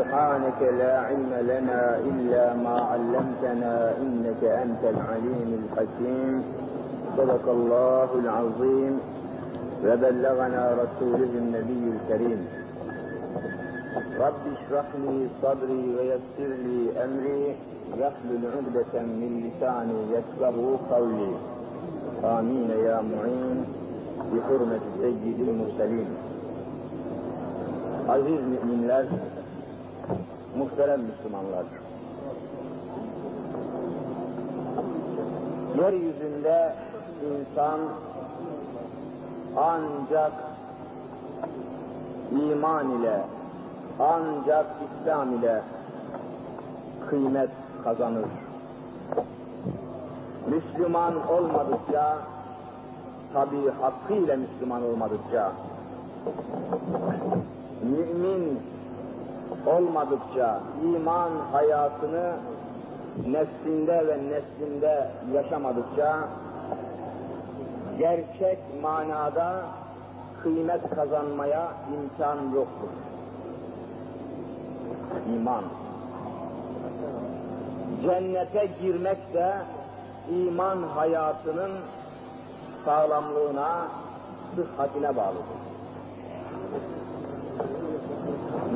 سبحانك لا علم لنا إلا ما علمتنا إنك أنت العليم الحكيم. صدق الله العظيم. وبلغنا رسوله النبي الكريم. رب اشرح لي صدري ويسر لي أمري. واحلل عقدة من لساني يفقه قولي. آمين يا معين. بحرمة سيد المرسلين. Aziz müminler, muhterem Müslümanlar. Yeryüzünde insan ancak iman ile, ancak İslam ile kıymet kazanır. Müslüman olmadıkça, tabi hakkıyla Müslüman olmadıkça, mümin olmadıkça iman hayatını nefsinde ve neslinde yaşamadıkça gerçek manada kıymet kazanmaya imkan yoktur. İman. Cennete girmek de iman hayatının sağlamlığına, sıhhatine bağlıdır.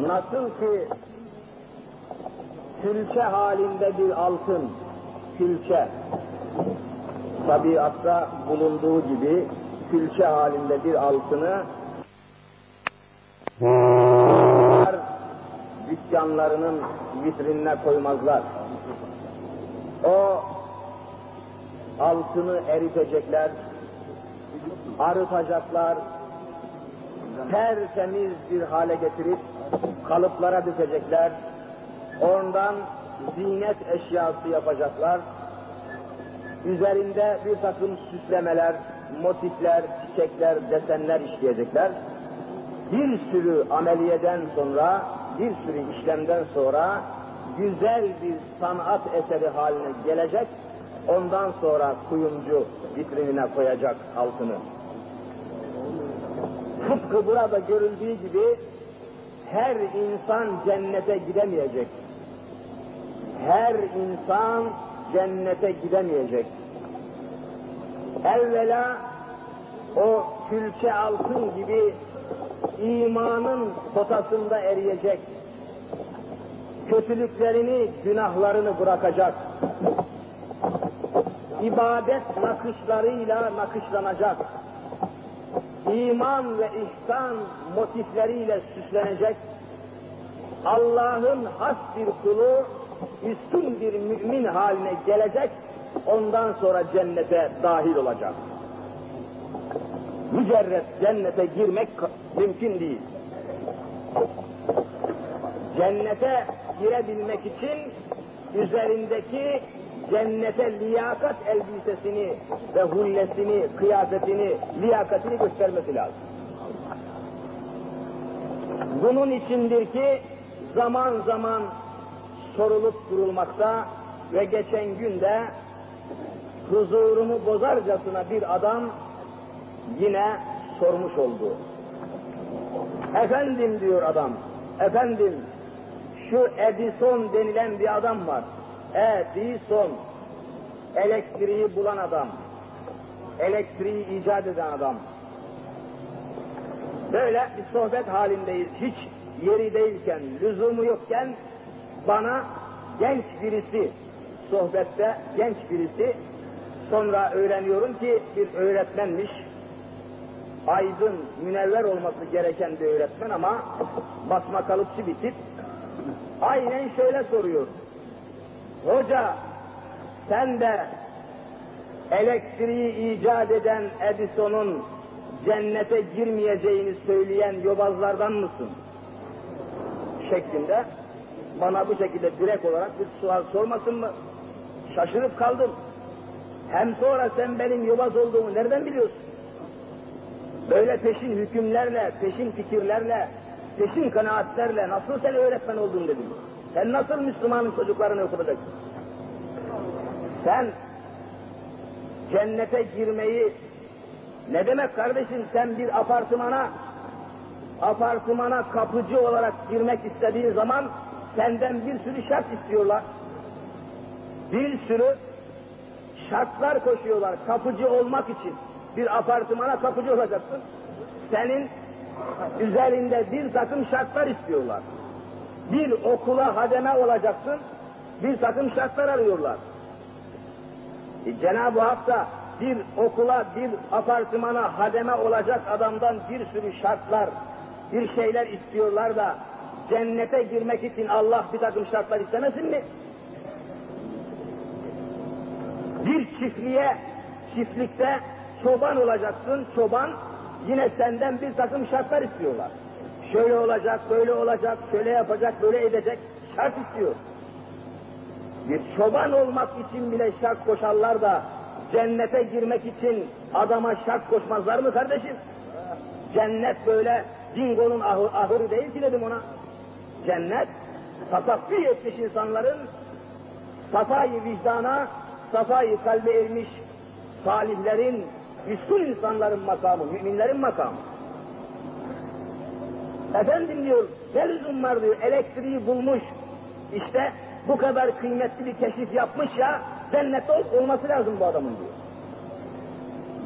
Nasıl ki külçe halinde bir altın, külçe, tabiatta bulunduğu gibi külçe halinde bir altını dükkanlarının vitrinine koymazlar. O altını eritecekler, arıtacaklar, tertemiz bir hale getirip kalıplara dökecekler. Ondan zinet eşyası yapacaklar. Üzerinde bir takım süslemeler, motifler, çiçekler, desenler işleyecekler. Bir sürü ameliyeden sonra, bir sürü işlemden sonra güzel bir sanat eseri haline gelecek. Ondan sonra kuyumcu vitrinine koyacak altını. Tıpkı burada görüldüğü gibi her insan cennete gidemeyecek. Her insan cennete gidemeyecek. Evvela o külçe altın gibi imanın potasında eriyecek. Kötülüklerini, günahlarını bırakacak. İbadet nakışlarıyla nakışlanacak iman ve ihsan motifleriyle süslenecek, Allah'ın has bir kulu, üstün bir mümin haline gelecek, ondan sonra cennete dahil olacak. Mücerret cennete girmek mümkün değil. Cennete girebilmek için üzerindeki cennete liyakat elbisesini ve hullesini, kıyafetini, liyakatini göstermesi lazım. Bunun içindir ki zaman zaman sorulup durulmakta ve geçen günde huzurumu bozarcasına bir adam yine sormuş oldu. Efendim diyor adam, efendim şu Edison denilen bir adam var. Edison, elektriği bulan adam, elektriği icat eden adam. Böyle bir sohbet halindeyiz. Hiç yeri değilken, lüzumu yokken bana genç birisi, sohbette genç birisi, sonra öğreniyorum ki bir öğretmenmiş, aydın, münevver olması gereken bir öğretmen ama basmakalıpçı bir tip, aynen şöyle soruyor. Hoca sen de elektriği icat eden Edison'un cennete girmeyeceğini söyleyen yobazlardan mısın? Şeklinde bana bu şekilde direkt olarak bir sual sormasın mı? Şaşırıp kaldım. Hem sonra sen benim yobaz olduğumu nereden biliyorsun? Böyle peşin hükümlerle, peşin fikirlerle, peşin kanaatlerle nasıl sen öğretmen oldun dedim. Sen nasıl Müslümanın çocuklarını okutacaksın? Sen cennete girmeyi ne demek kardeşim sen bir apartmana apartmana kapıcı olarak girmek istediğin zaman senden bir sürü şart istiyorlar. Bir sürü şartlar koşuyorlar kapıcı olmak için. Bir apartmana kapıcı olacaksın. Senin üzerinde bir takım şartlar istiyorlar. Bir okula hademe olacaksın. Bir takım şartlar arıyorlar. E, Cenab-ı Hak da bir okula, bir apartmana hademe olacak adamdan bir sürü şartlar, bir şeyler istiyorlar da cennete girmek için Allah bir takım şartlar istemesin mi? Bir çiftliğe, çiftlikte çoban olacaksın, çoban yine senden bir takım şartlar istiyorlar. Şöyle olacak, böyle olacak, şöyle yapacak, böyle edecek şart istiyor. Bir çoban olmak için bile şart koşarlar da cennete girmek için adama şart koşmazlar mı kardeşim? Cennet böyle dingonun ahı, ahırı değil ki dedim ona. Cennet tasaffi etmiş insanların safayı vicdana, safayı kalbe ermiş salihlerin, üstün insanların makamı, müminlerin makamı. Efendim diyor, ne lüzum var diyor, elektriği bulmuş. İşte bu kadar kıymetli bir keşif yapmış ya, cennette ol, olması lazım bu adamın diyor.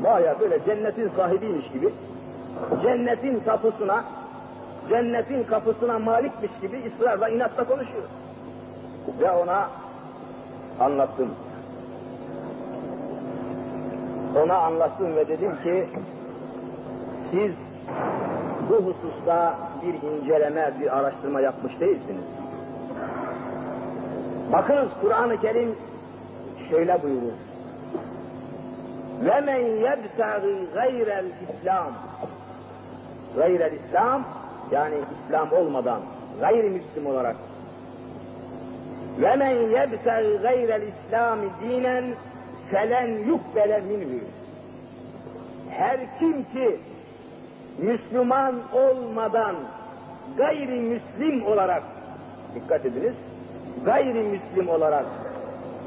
Baya böyle cennetin sahibiymiş gibi, cennetin kapısına, cennetin kapısına malikmiş gibi ısrarla inatla konuşuyor. Ve ona anlattım. Ona anlattım ve dedim ki, siz bu hususta bir inceleme, bir araştırma yapmış değilsiniz. Bakınız Kur'an-ı Kerim şöyle buyurur. Ve men yebtagi gayrel İslam gayrel İslam yani İslam olmadan gayrimüslim olarak ve men yebtagi gayrel İslam dinen felen yukbele minhu her kim ki Müslüman olmadan gayrimüslim olarak dikkat ediniz gayrimüslim olarak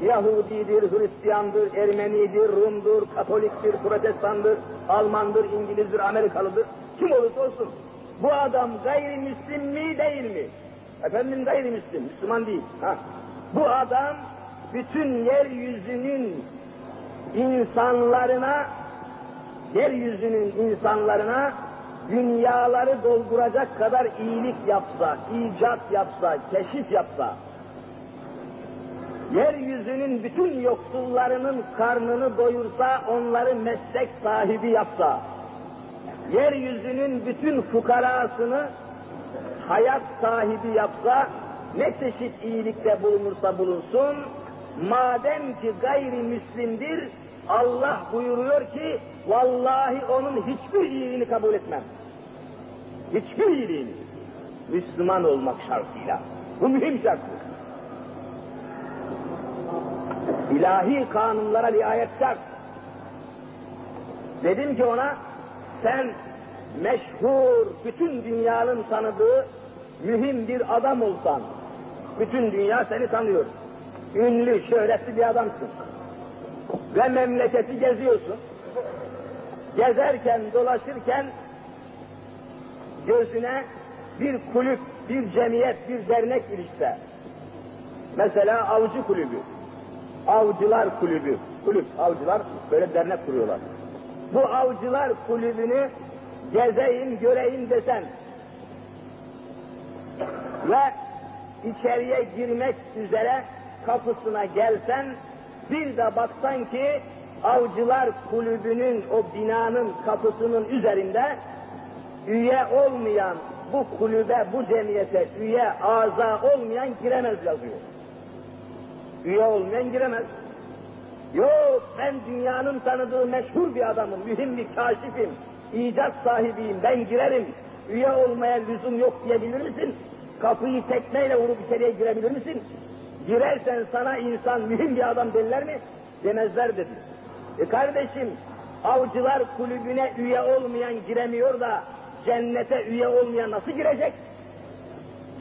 Yahudidir, Hristiyandır, Ermenidir, Rumdur, Katoliktir, Protestandır, Almandır, İngilizdir, Amerikalıdır. Kim olursa olsun. Bu adam gayrimüslim mi değil mi? Efendim gayrimüslim, Müslüman değil. Ha. Bu adam bütün yeryüzünün insanlarına, yeryüzünün insanlarına dünyaları dolduracak kadar iyilik yapsa, icat yapsa, keşif yapsa, yeryüzünün bütün yoksullarının karnını doyursa, onları meslek sahibi yapsa, yeryüzünün bütün fukarasını hayat sahibi yapsa, ne çeşit iyilikte bulunursa bulunsun, madem ki gayrimüslimdir, Allah buyuruyor ki, vallahi onun hiçbir iyiliğini kabul etmem. Hiçbir iyiliğini. Müslüman olmak şartıyla. Bu mühim şarttır. İlahi kanunlara riayet şart. Dedim ki ona, sen meşhur, bütün dünyanın tanıdığı mühim bir adam olsan, bütün dünya seni tanıyor. Ünlü, şöhretli bir adamsın. Ve memleketi geziyorsun. Gezerken, dolaşırken gözüne bir kulüp, bir cemiyet, bir dernek ilişse. Mesela avcı kulübü, avcılar kulübü, kulüp, avcılar böyle dernek kuruyorlar. Bu avcılar kulübünü gezeyim, göreyim desen ve içeriye girmek üzere kapısına gelsen bir de baksan ki avcılar kulübünün o binanın kapısının üzerinde üye olmayan bu kulübe, bu cemiyete üye, aza olmayan giremez yazıyor. Üye olmayan giremez. Yok ben dünyanın tanıdığı meşhur bir adamım, mühim bir kaşifim, icat sahibiyim, ben girerim. Üye olmaya lüzum yok diyebilir misin? Kapıyı tekmeyle vurup içeriye girebilir misin? Girersen sana insan mühim bir adam derler mi? Demezler dedi. E kardeşim, avcılar kulübüne üye olmayan giremiyor da cennete üye olmayan nasıl girecek?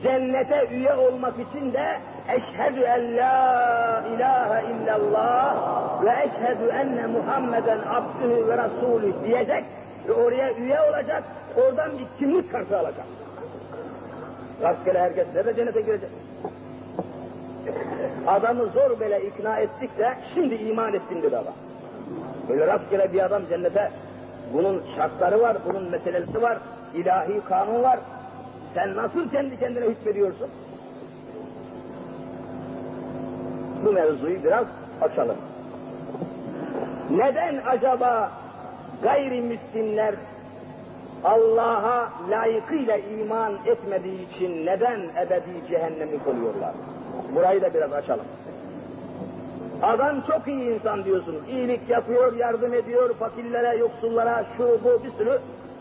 Cennete üye olmak için de eşhedü en la ilahe illallah ve eşhedü enne Muhammeden abdühü ve rasulü diyecek ve oraya üye olacak, oradan bir kimlik kartı alacak. Rastgele herkesle de cennete girecek. Adamı zor böyle ikna ettik de şimdi iman ettim dedi adam. Böyle rastgele bir adam cennete bunun şartları var, bunun meselesi var, ilahi kanun var. Sen nasıl kendi kendine hükmediyorsun? Bu mevzuyu biraz açalım. Neden acaba gayrimüslimler Allah'a layıkıyla iman etmediği için neden ebedi cehennemi koruyorlar? Burayı da biraz açalım. Adam çok iyi insan diyorsunuz. İyilik yapıyor, yardım ediyor fakirlere, yoksullara, şu bu bir sürü.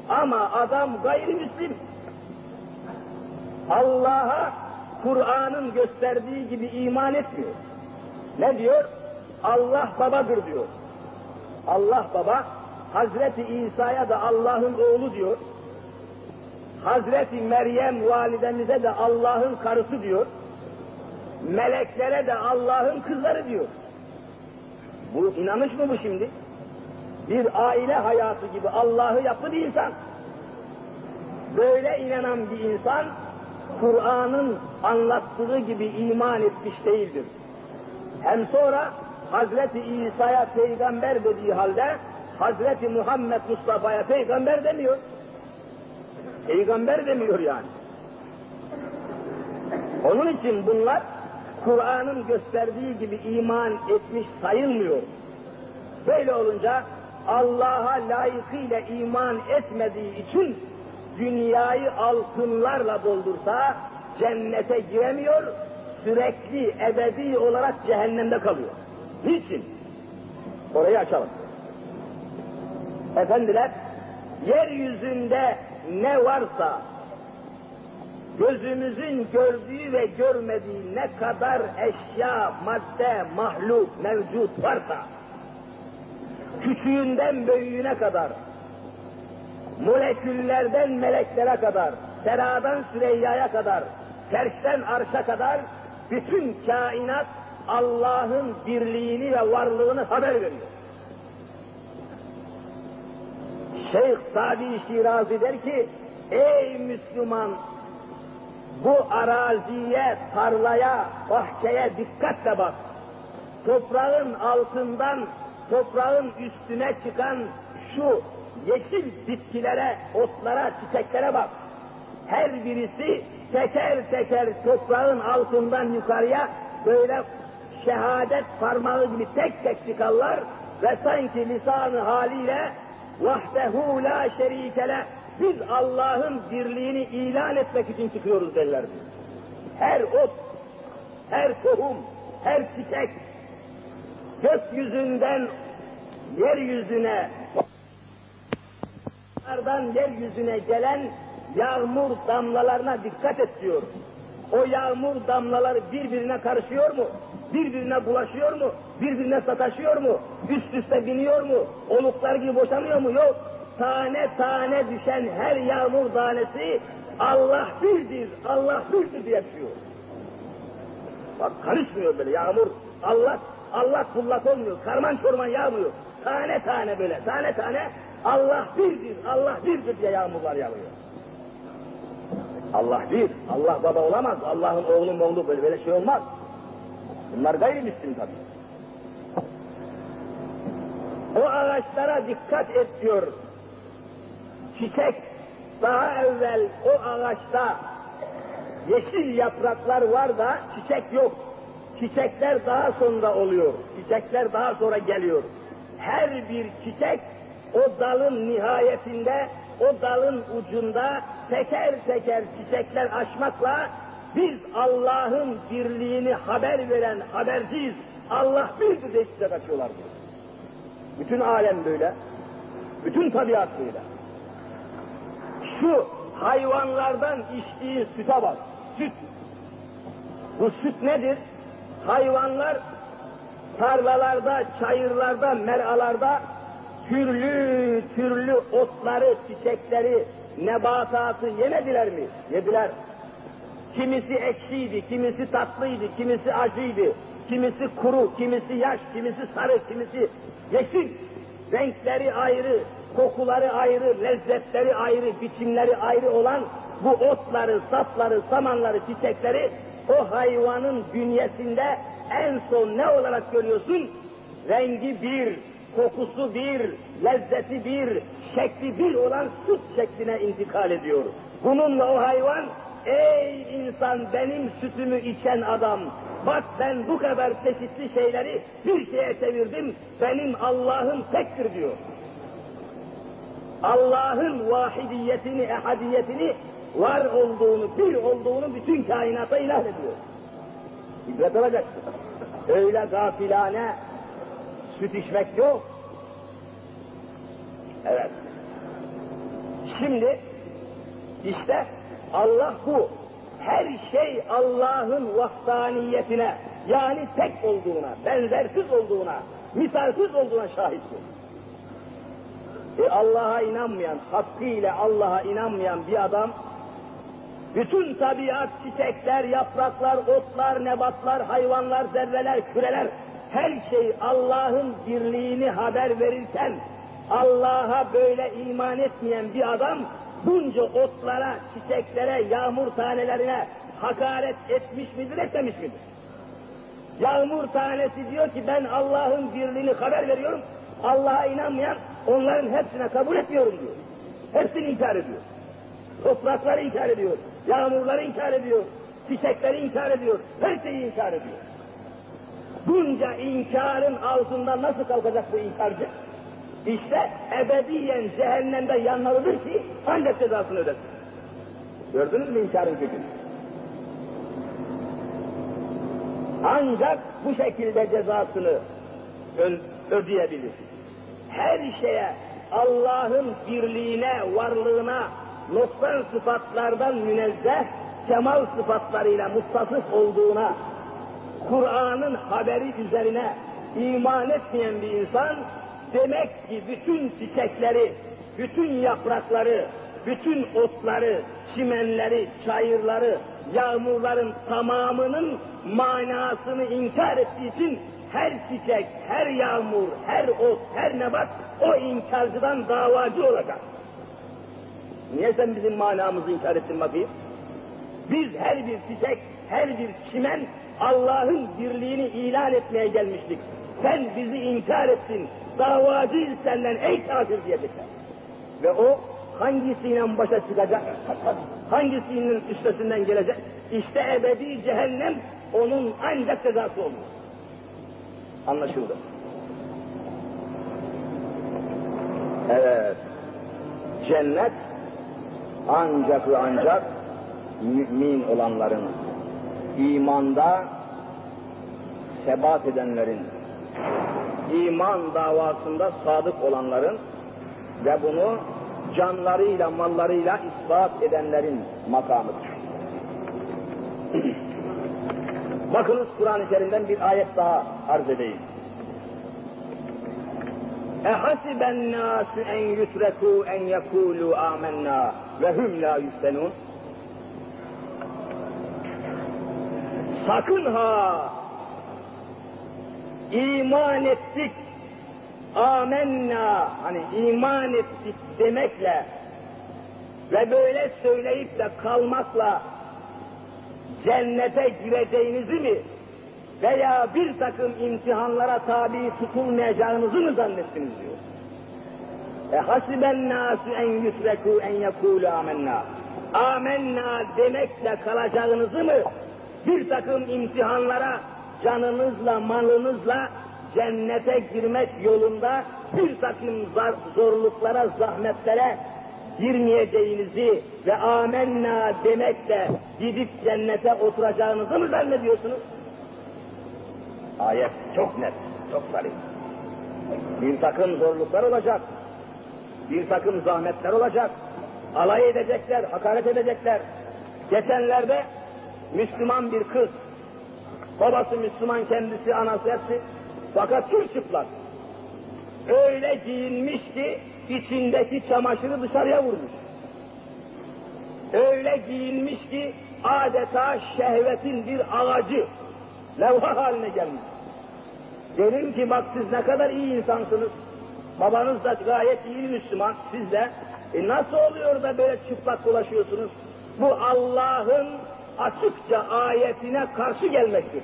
Ama adam gayrimüslim. Allah'a Kur'an'ın gösterdiği gibi iman etmiyor. Ne diyor? Allah babadır diyor. Allah baba, Hazreti İsa'ya da Allah'ın oğlu diyor. Hazreti Meryem validemize de Allah'ın karısı diyor. Meleklere de Allah'ın kızları diyor. Bu inanış mı bu şimdi? Bir aile hayatı gibi Allah'ı yaptı bir insan. Böyle inanan bir insan Kur'an'ın anlattığı gibi iman etmiş değildir. Hem sonra Hazreti İsa'ya peygamber dediği halde Hazreti Muhammed Mustafa'ya peygamber demiyor. Peygamber demiyor yani. Onun için bunlar Kur'an'ın gösterdiği gibi iman etmiş sayılmıyor. Böyle olunca Allah'a layıkıyla iman etmediği için dünyayı altınlarla doldursa cennete giremiyor, sürekli ebedi olarak cehennemde kalıyor. Niçin? Orayı açalım. Efendiler, yeryüzünde ne varsa gözümüzün gördüğü ve görmediği ne kadar eşya, madde, mahluk mevcut varsa, küçüğünden büyüğüne kadar, moleküllerden meleklere kadar, seradan Süreyya'ya kadar, tersten arşa kadar, bütün kainat Allah'ın birliğini ve varlığını haber veriyor. Şeyh Sadi Şirazi der ki, ey Müslüman bu araziye, tarlaya, bahçeye dikkatle bak. Toprağın altından toprağın üstüne çıkan şu yeşil bitkilere, otlara, çiçeklere bak. Her birisi teker teker toprağın altından yukarıya böyle şehadet parmağı gibi tek tek çıkarlar ve sanki lisanı haliyle vahdehu la şerikele biz Allah'ın birliğini ilan etmek için çıkıyoruz derler. Her ot, her tohum, her çiçek gökyüzünden yeryüzüne Onlardan yeryüzüne gelen yağmur damlalarına dikkat et diyor. O yağmur damlaları birbirine karışıyor mu? Birbirine bulaşıyor mu? Birbirine sataşıyor mu? Üst üste biniyor mu? Oluklar gibi boşanıyor mu? Yok. Tane tane düşen her yağmur tanesi Allah birdir, Allah birdir diye düşüyor. Bak karışmıyor böyle yağmur. Allah Allah kullak olmuyor. Karman çorman yağmıyor. Tane tane böyle, tane tane Allah birdir, Allah birdir diye yağmurlar yağıyor. Allah bir, Allah baba olamaz, Allah'ın oğlu oğlu böyle böyle şey olmaz. Bunlar gayrimüslim tabii. O ağaçlara dikkat et diyor. Çiçek daha evvel o ağaçta yeşil yapraklar var da çiçek yok. Çiçekler daha sonra oluyor. Çiçekler daha sonra geliyor. Her bir çiçek o dalın nihayetinde, o dalın ucunda teker teker çiçekler açmakla biz Allah'ın birliğini haber veren haberciyiz. Allah bir de çiçek açıyorlar. Bütün alem böyle. Bütün tabiat böyle. Şu hayvanlardan içtiği süte bak. Süt. Bu süt nedir? Hayvanlar tarlalarda, çayırlarda, meralarda türlü türlü otları, çiçekleri, nebatatı yemediler mi? Yediler. Kimisi ekşiydi, kimisi tatlıydı, kimisi acıydı, kimisi kuru, kimisi yaş, kimisi sarı, kimisi yeşil. Renkleri ayrı, kokuları ayrı, lezzetleri ayrı, biçimleri ayrı olan bu otları, sapları, samanları, çiçekleri o hayvanın bünyesinde en son ne olarak görüyorsun? Rengi bir, kokusu bir, lezzeti bir, şekli bir olan süt şekline intikal ediyor. Bununla o hayvan, ey insan benim sütümü içen adam, bak ben bu kadar çeşitli şeyleri bir şeye çevirdim, benim Allah'ım tektir diyor. Allah'ın vahidiyetini, ehadiyetini, var olduğunu, bir olduğunu bütün kainata ilah ediyor. İbret alacaksın. Öyle gafilane süt içmek yok. Evet. Şimdi işte Allah bu. Her şey Allah'ın vahdaniyetine yani tek olduğuna, benzersiz olduğuna, misalsiz olduğuna şahittir. E Allah'a inanmayan, hakkıyla Allah'a inanmayan bir adam bütün tabiat, çiçekler, yapraklar, otlar, nebatlar, hayvanlar, zerreler, küreler, her şey Allah'ın birliğini haber verirken, Allah'a böyle iman etmeyen bir adam, bunca otlara, çiçeklere, yağmur tanelerine hakaret etmiş midir, etmemiş midir? Yağmur tanesi diyor ki ben Allah'ın birliğini haber veriyorum, Allah'a inanmayan onların hepsine kabul etmiyorum diyor. Hepsini inkar ediyor. Toprakları inkar ediyor, yağmurları inkar ediyor, çiçekleri inkar ediyor, her şeyi inkar ediyor. Bunca inkarın altında nasıl kalkacak bu inkarcı? İşte ebediyen cehennemde yanmalıdır ki ancak cezasını ödesin. Gördünüz mü inkarın gücünü? Ancak bu şekilde cezasını ödeyebilir. Her şeye Allah'ın birliğine, varlığına, noksan sıfatlardan münezzeh, kemal sıfatlarıyla muttasıf olduğuna, Kur'an'ın haberi üzerine iman etmeyen bir insan, demek ki bütün çiçekleri, bütün yaprakları, bütün otları, çimenleri, çayırları, yağmurların tamamının manasını inkar ettiği için her çiçek, her yağmur, her ot, her nebat o inkarcıdan davacı olacak. Niye sen bizim manamızı inkar ettin bakayım? Biz her bir çiçek, her bir çimen Allah'ın birliğini ilan etmeye gelmiştik. Sen bizi inkar ettin, davacıyız senden ey kafir diyecekler. Ve o hangisiyle başa çıkacak, hangisinin üstesinden gelecek? İşte ebedi cehennem onun ancak cezası olur. Anlaşıldı. Evet. Cennet ancak ve ancak mümin olanların, imanda sebat edenlerin, iman davasında sadık olanların ve bunu canlarıyla, mallarıyla ispat edenlerin makamıdır. Bakınız Kur'an-ı Kerim'den bir ayet daha arz edeyim. اَحَسِبَ النَّاسُ اَنْ يُتْرَكُوا اَنْ يَقُولُوا آمَنَّا وَهُمْ لَا يُفْتَنُونَ Sakın ha! iman ettik, amenna, hani iman ettik demekle ve böyle söyleyip de kalmakla cennete gireceğinizi mi veya bir takım imtihanlara tabi tutulmayacağınızı mı zannettiniz diyor. E hasiben nasu en yusreku en yekulu amenna. Amenna demekle kalacağınızı mı bir takım imtihanlara canınızla, malınızla cennete girmek yolunda bir takım zorluklara, zahmetlere girmeyeceğinizi ve amenna demekle gidip cennete oturacağınızı mı zannediyorsunuz? Ayet çok net, çok sarı. Bir takım zorluklar olacak, bir takım zahmetler olacak, alay edecekler, hakaret edecekler. Geçenlerde Müslüman bir kız, babası Müslüman kendisi, anası hepsi, fakat tüm çıplak. Öyle giyinmiş ki içindeki çamaşırı dışarıya vurmuş. Öyle giyinmiş ki adeta şehvetin bir ağacı levha haline gelmiş. Dedim ki bak siz ne kadar iyi insansınız. Babanız da gayet iyi Müslüman, siz de. E nasıl oluyor da böyle çıplak dolaşıyorsunuz? Bu Allah'ın açıkça ayetine karşı gelmektir.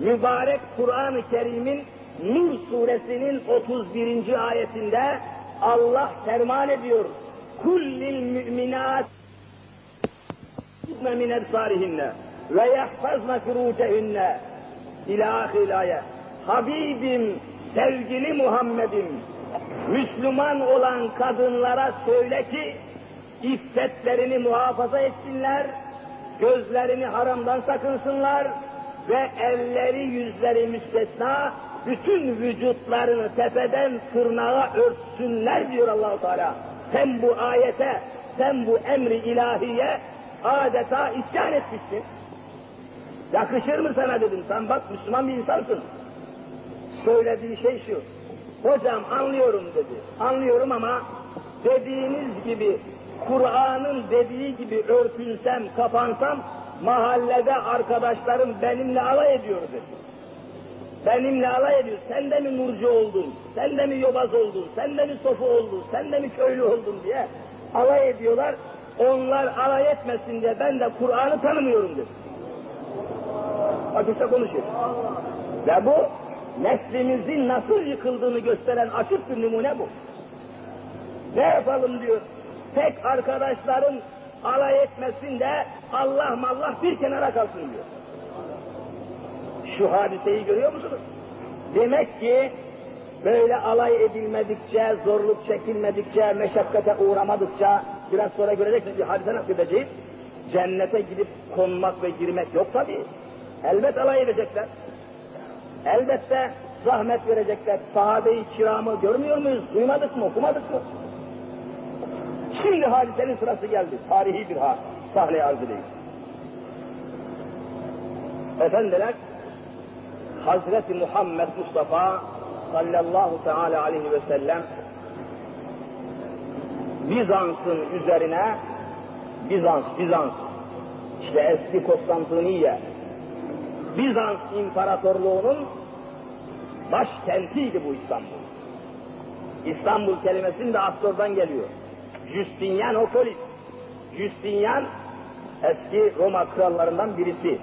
Mübarek Kur'an-ı Kerim'in Nur suresinin 31. ayetinde Allah ferman ediyor. Kullil müminat min ebsarihinne ve yahfazna furucehünne ila ayet. Habibim, sevgili Muhammed'im, Müslüman olan kadınlara söyle ki, iffetlerini muhafaza etsinler, gözlerini haramdan sakınsınlar ve elleri yüzleri müstesna, bütün vücutlarını tepeden tırnağa örtsünler diyor Allahu Teala. Sen bu ayete, sen bu emri ilahiye adeta isyan etmişsin. Yakışır mı sana dedim. Sen bak Müslüman bir insansın. Söylediği şey şu. Hocam anlıyorum dedi. Anlıyorum ama dediğiniz gibi Kur'an'ın dediği gibi örtünsem, kapansam mahallede arkadaşlarım benimle alay ediyor dedi. Benimle alay ediyor. Sen de mi nurcu oldun? Sen de mi yobaz oldun? Sen de mi sofu oldun? Sen de mi köylü oldun diye alay ediyorlar. Onlar alay etmesin diye ben de Kur'an'ı tanımıyorum dedi. Açıkça konuşuyor. Ve bu neslimizin nasıl yıkıldığını gösteren açık bir numune bu. Ne yapalım diyor. Tek arkadaşların alay etmesin de Allah mallah bir kenara kalsın diyor. Şu hadiseyi görüyor musunuz? Demek ki böyle alay edilmedikçe, zorluk çekilmedikçe, meşakkate uğramadıkça, biraz sonra göreceksiniz bir hadise nakledeceğiz. Cennete gidip konmak ve girmek yok tabi. Elbet alay edecekler. Elbette zahmet verecekler. Sahabe-i kiramı görmüyor muyuz? Duymadık mı? Okumadık mı? Şimdi hadisenin sırası geldi. Tarihi bir ha sahne arz edeyim. Efendiler, Hazreti Muhammed Mustafa sallallahu teala aleyhi ve sellem Bizans'ın üzerine Bizans, Bizans işte eski Konstantiniye Bizans İmparatorluğu'nun başkentiydi bu İstanbul. İstanbul kelimesinin de Astor'dan geliyor. Justinianopolis. Justinian eski Roma krallarından birisi.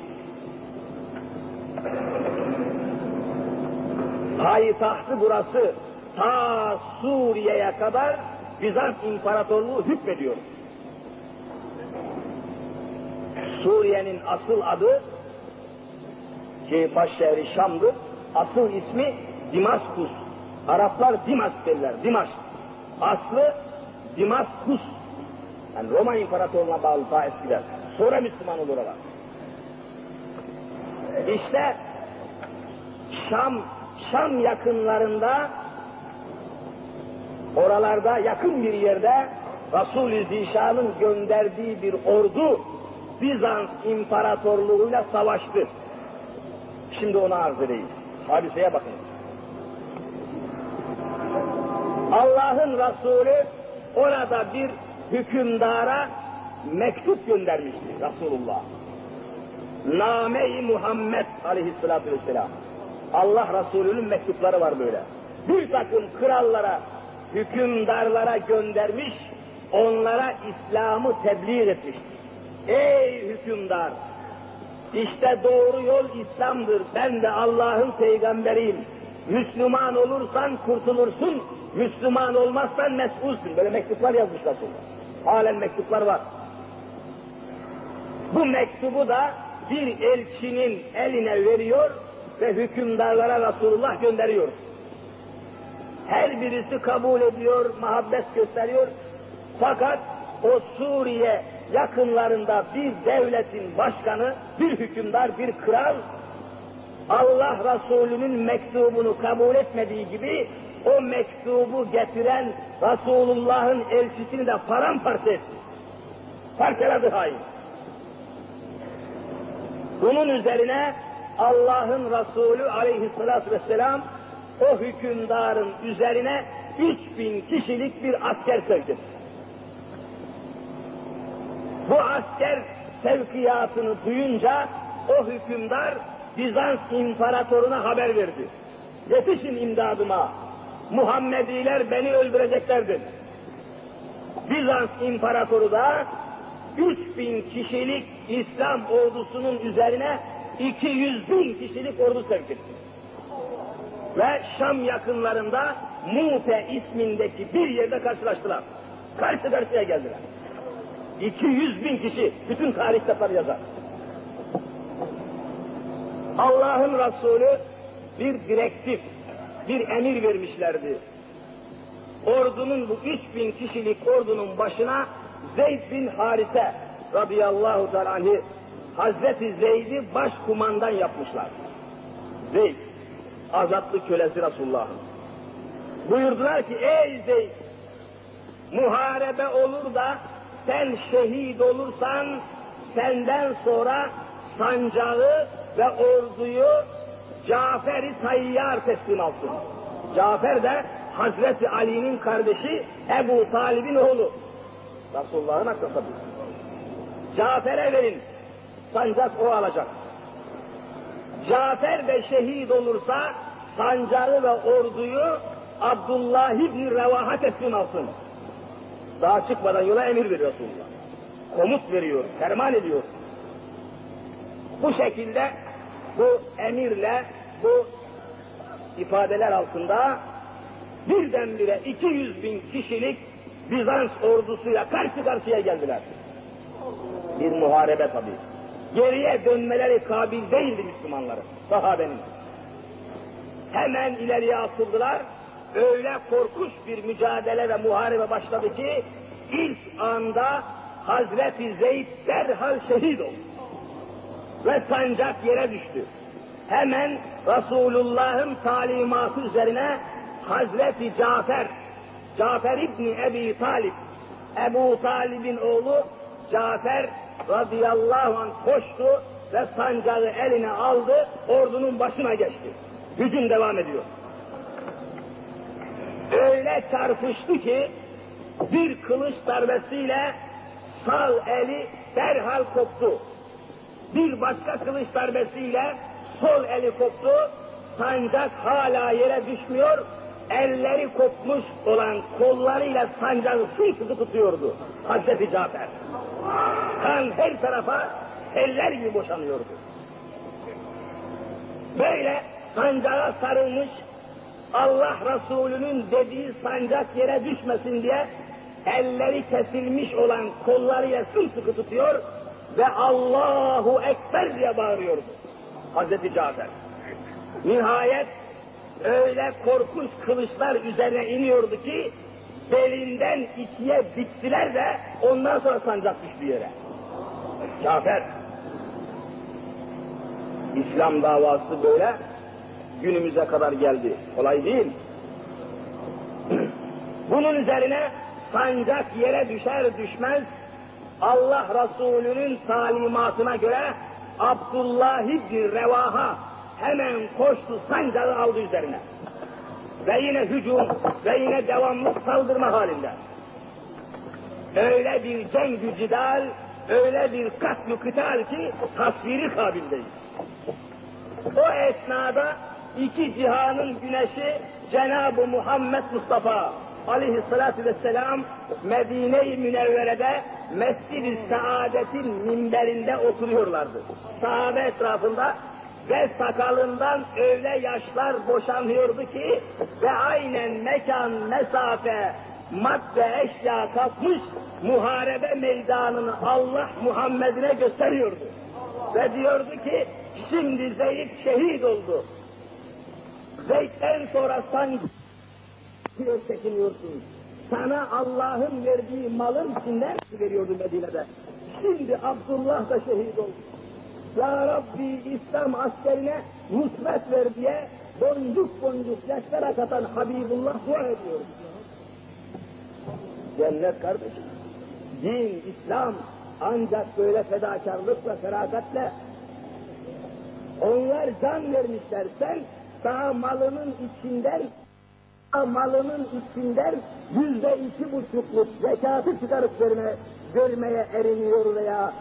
Payitahtı burası. Ta Suriye'ye kadar Bizans İmparatorluğu hükmediyor. Suriye'nin asıl adı ki baş şehri Şam'dı. Asıl ismi Dimaskus. Araplar Dimas derler. Dimas. Aslı Dimaskus. Yani Roma İmparatorluğu'na bağlı daha eskiden. Sonra Müslüman olur oralar. İşte Şam, Şam yakınlarında oralarda yakın bir yerde Resul-i Zişan'ın gönderdiği bir ordu Bizans İmparatorluğu'yla savaştı. Şimdi onu arz edeyim. Hadiseye bakın. Allah'ın Resulü orada bir hükümdara mektup göndermişti Resulullah. Name-i Muhammed aleyhissalatü vesselam. Allah Resulü'nün mektupları var böyle. Bir takım krallara, hükümdarlara göndermiş, onlara İslam'ı tebliğ etmiştir. Ey hükümdar! İşte doğru yol İslam'dır. Ben de Allah'ın peygamberiyim. Müslüman olursan kurtulursun, Müslüman olmazsan mesulsün. Böyle mektuplar yazmışlar sonra. Halen mektuplar var. Bu mektubu da bir elçinin eline veriyor ve hükümdarlara Resulullah gönderiyor. Her birisi kabul ediyor, muhabbet gösteriyor. Fakat o Suriye yakınlarında bir devletin başkanı, bir hükümdar, bir kral Allah Resulü'nün mektubunu kabul etmediği gibi o mektubu getiren Resulullah'ın elçisini de paramparça etti. Parçaladı hain. Bunun üzerine Allah'ın Resulü aleyhissalatü vesselam o hükümdarın üzerine 3000 kişilik bir asker sevk etti. Bu asker sevkiyatını duyunca o hükümdar Bizans imparatoruna haber verdi. Yetişin imdadıma, Muhammediler beni öldüreceklerdir. Bizans imparatoru da 3000 kişilik İslam ordusunun üzerine 200 bin kişilik ordu sevk etti. Ve Şam yakınlarında Mute ismindeki bir yerde karşılaştılar. Karşı karşıya geldiler. 200 bin kişi bütün tarih kitapları yazar. Allah'ın Resulü bir direktif, bir emir vermişlerdi. Ordunun bu 3000 kişilik ordunun başına Zeyd bin Harise radıyallahu teala Hazreti Zeyd'i başkumandan yapmışlar. Zeyd, azatlı kölesi Resulullah'ın. Buyurdular ki ey Zeyd, muharebe olur da sen şehit olursan senden sonra sancağı ve orduyu Cafer-i Tayyar teslim alsın. Cafer de Hazreti Ali'nin kardeşi Ebu Talib'in oğlu. Resulullah'ın akrabası. Cafer'e verin. Sancak o alacak. Cafer de şehit olursa sancağı ve orduyu Abdullah İbni Revaha teslim alsın. Daha çıkmadan yola emir veriyor Resulullah. Komut veriyor, ferman ediyor. Bu şekilde bu emirle, bu ifadeler altında birdenbire 200 bin kişilik Bizans ordusuyla karşı karşıya geldiler. Bir muharebe tabi. Geriye dönmeleri kabil değildi Müslümanların, sahabenin. Hemen ileriye atıldılar. Öyle korkunç bir mücadele ve muharebe başladı ki ilk anda Hazreti Zeyd derhal şehit oldu. Ve sancak yere düştü. Hemen Resulullah'ın talimatı üzerine Hazreti Cafer, Cafer İbni Ebi Talip, Ebu Talib'in oğlu Cafer radıyallahu anh koştu ve sancağı eline aldı, ordunun başına geçti. Hücum devam ediyor. Öyle çarpıştı ki bir kılıç darbesiyle sağ eli derhal koptu. Bir başka kılıç darbesiyle sol eli koptu. Sancak hala yere düşmüyor. Elleri kopmuş olan kollarıyla sancağı sıkı tutuyordu. Hazreti Cafer. Kan her tarafa eller gibi boşanıyordu. Böyle sancağa sarılmış Allah Resulü'nün dediği sancak yere düşmesin diye elleri kesilmiş olan kollarıyla sımsıkı tutuyor ve Allahu Ekber diye bağırıyordu. Hazreti Cafer. Nihayet öyle korkunç kılıçlar üzerine iniyordu ki belinden ikiye diktiler de ondan sonra sancak düştü yere. Cafer. İslam davası böyle günümüze kadar geldi. Kolay değil. Bunun üzerine sancak yere düşer düşmez Allah Resulü'nün talimatına göre Abdullah İbni Revaha hemen koştu sancağı aldı üzerine. Ve yine hücum ve yine devamlı saldırma halinde. Öyle bir cengü cidal, öyle bir katlu kıtal ki tasviri kabil değil. O esnada iki cihanın güneşi Cenab-ı Muhammed Mustafa aleyhissalatü vesselam Medine-i Münevvere'de Mescid-i Saadet'in minberinde oturuyorlardı. Sahabe etrafında ve sakalından öyle yaşlar boşanıyordu ki ve aynen mekan, mesafe, madde, eşya kapmış muharebe meydanını Allah Muhammed'ine gösteriyordu. Ve diyordu ki şimdi Zeyd şehit oldu. Zeyd'den sonra sen çekiniyorsun. Sana Allah'ın verdiği malın içinden veriyordu Medine'de. Şimdi Abdullah da şehit oldu. Ya Rabbi İslam askerine nusret ver diye boncuk boncuk yaşlar akatan Habibullah dua ediyor. Cennet kardeşim. Din, İslam ancak böyle fedakarlıkla, ferakatle onlar can vermişler. Sen daha malının içinden malının içinden yüzde iki buçukluk zekatı çıkarıp verme, vermeye eriniyor veya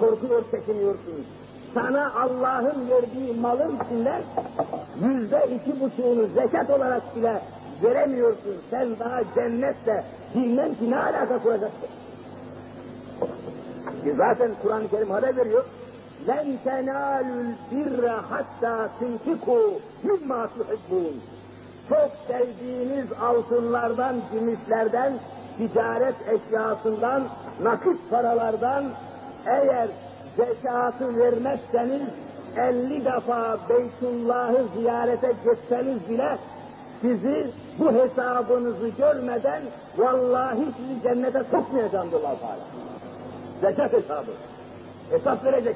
korkuyor, çekiniyorsun. Sana Allah'ın verdiği malın içinden yüzde iki buçuğunu zekat olarak bile veremiyorsun. Sen daha cennette bilmem ki ne alaka kuracaksın. Ki zaten Kur'an-ı Kerim haber veriyor. لَنْ تَنَالُوا الْبِرَّ حَتَّى تُنْفِقُوا مِمَّا تُحِبُّونَ çok sevdiğiniz altınlardan, gümüşlerden, ticaret eşyasından, nakit paralardan eğer zekatı vermezseniz 50 defa Beytullah'ı ziyarete geçseniz bile sizi bu hesabınızı görmeden vallahi sizi cennete sokmayacağım diyor allah Teala. Zekat hesabı. Hesap verecek.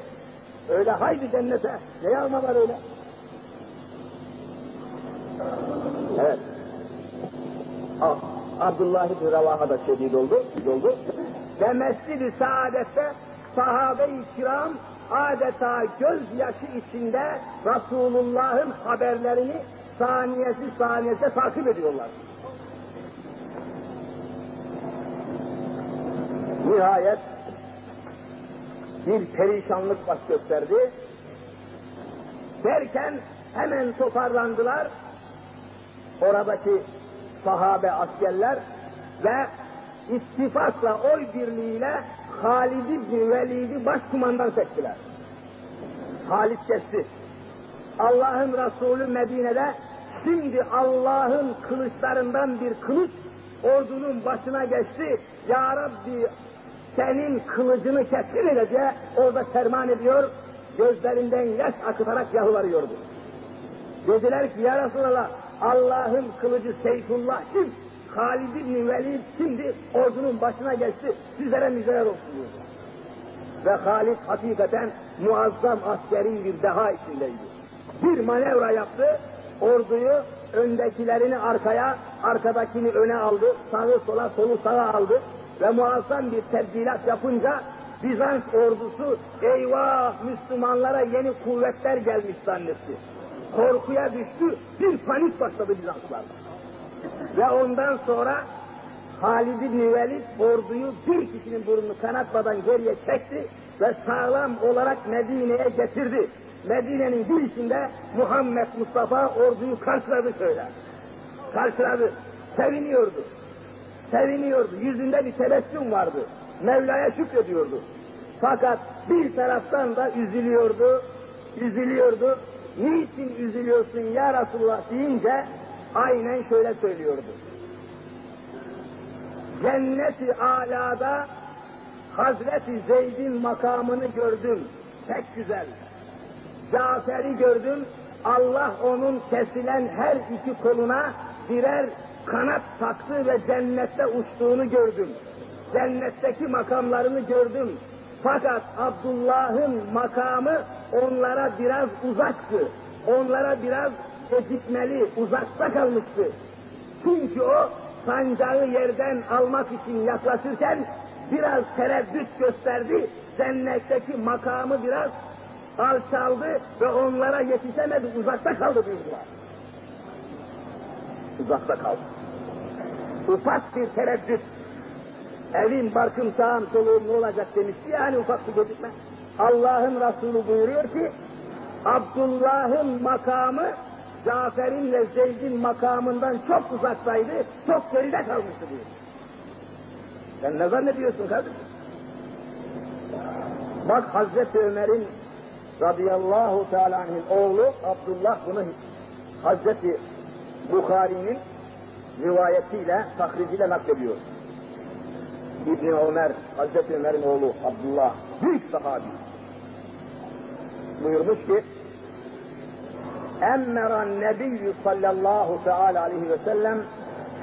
Öyle haydi cennete. Ne alma var öyle? Evet. Ah, Abdullah ibn Ravaha da şehit oldu, oldu. Ve Mescid-i Saadet'te sahabe-i kiram adeta gözyaşı içinde Resulullah'ın haberlerini saniyesi saniyese takip ediyorlar. Nihayet bir perişanlık baş gösterdi. Derken hemen toparlandılar. Oradaki sahabe askerler ve ittifakla oy birliğiyle Halid ibn Velid'i başkumandan seçtiler. Halid kesti. Allah'ın Resulü Medine'de şimdi Allah'ın kılıçlarından bir kılıç ordunun başına geçti. Ya Rabbi senin kılıcını keskin diye orada serman ediyor. Gözlerinden yaş akıtarak yalvarıyordu. Dediler ki ya Resulallah Allah'ın kılıcı Seyfullah kim? Halid ibn Velid şimdi ordunun başına geçti. Sizlere müjdeler olsun diyor. Ve Halid hakikaten muazzam askeri bir deha içindeydi. Bir manevra yaptı, orduyu öndekilerini arkaya, arkadakini öne aldı, sağı sola, solu sağa aldı ve muazzam bir tebdilat yapınca Bizans ordusu eyvah Müslümanlara yeni kuvvetler gelmiş zannetti. Korkuya düştü, bir panik başladı Bizanslar. Ve ondan sonra Halid ibn Velid orduyu bir kişinin burnunu kanatmadan geriye çekti ve sağlam olarak Medine'ye getirdi. Medine'nin girişinde Muhammed Mustafa orduyu karşıladı şöyle. Karşıladı. Seviniyordu. Seviniyordu. Yüzünde bir tebessüm vardı. Mevla'ya şükrediyordu. Fakat bir taraftan da üzülüyordu. Üzülüyordu. Niçin üzülüyorsun ya Resulullah deyince aynen şöyle söylüyordu. Cenneti alada Hazreti Zeyd'in makamını gördüm. Pek güzel. Cafer'i gördüm. Allah onun kesilen her iki koluna birer kanat taktı ve cennette uçtuğunu gördüm. Cennetteki makamlarını gördüm. Fakat Abdullah'ın makamı onlara biraz uzaktı. Onlara biraz gecikmeli, uzakta kalmıştı. Çünkü o sancağı yerden almak için yaklaşırken biraz tereddüt gösterdi. Cennetteki makamı biraz alçaldı ve onlara yetişemedi, uzakta kaldı diyorlar. Uzakta kaldı. Ufak bir tereddüt. Evin barkım sağım soluğum ne olacak demişti yani ufak bir gecikme. Allah'ın Resulü buyuruyor ki Abdullah'ın makamı Cafer'in ve Zeyd'in makamından çok uzaktaydı, çok geride kalmıştı diyor. Sen ne zannediyorsun kardeşim? Bak Hazreti Ömer'in radıyallahu teala anh'in oğlu Abdullah bunu Hazreti Bukhari'nin rivayetiyle, tahriciyle naklediyor. İbni Ömer, Hazreti Ömer'in oğlu Abdullah, büyük sahabi. Buyurmuş ki, Emmeran Nebiyyü sallallahu teala aleyhi ve sellem